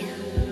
you.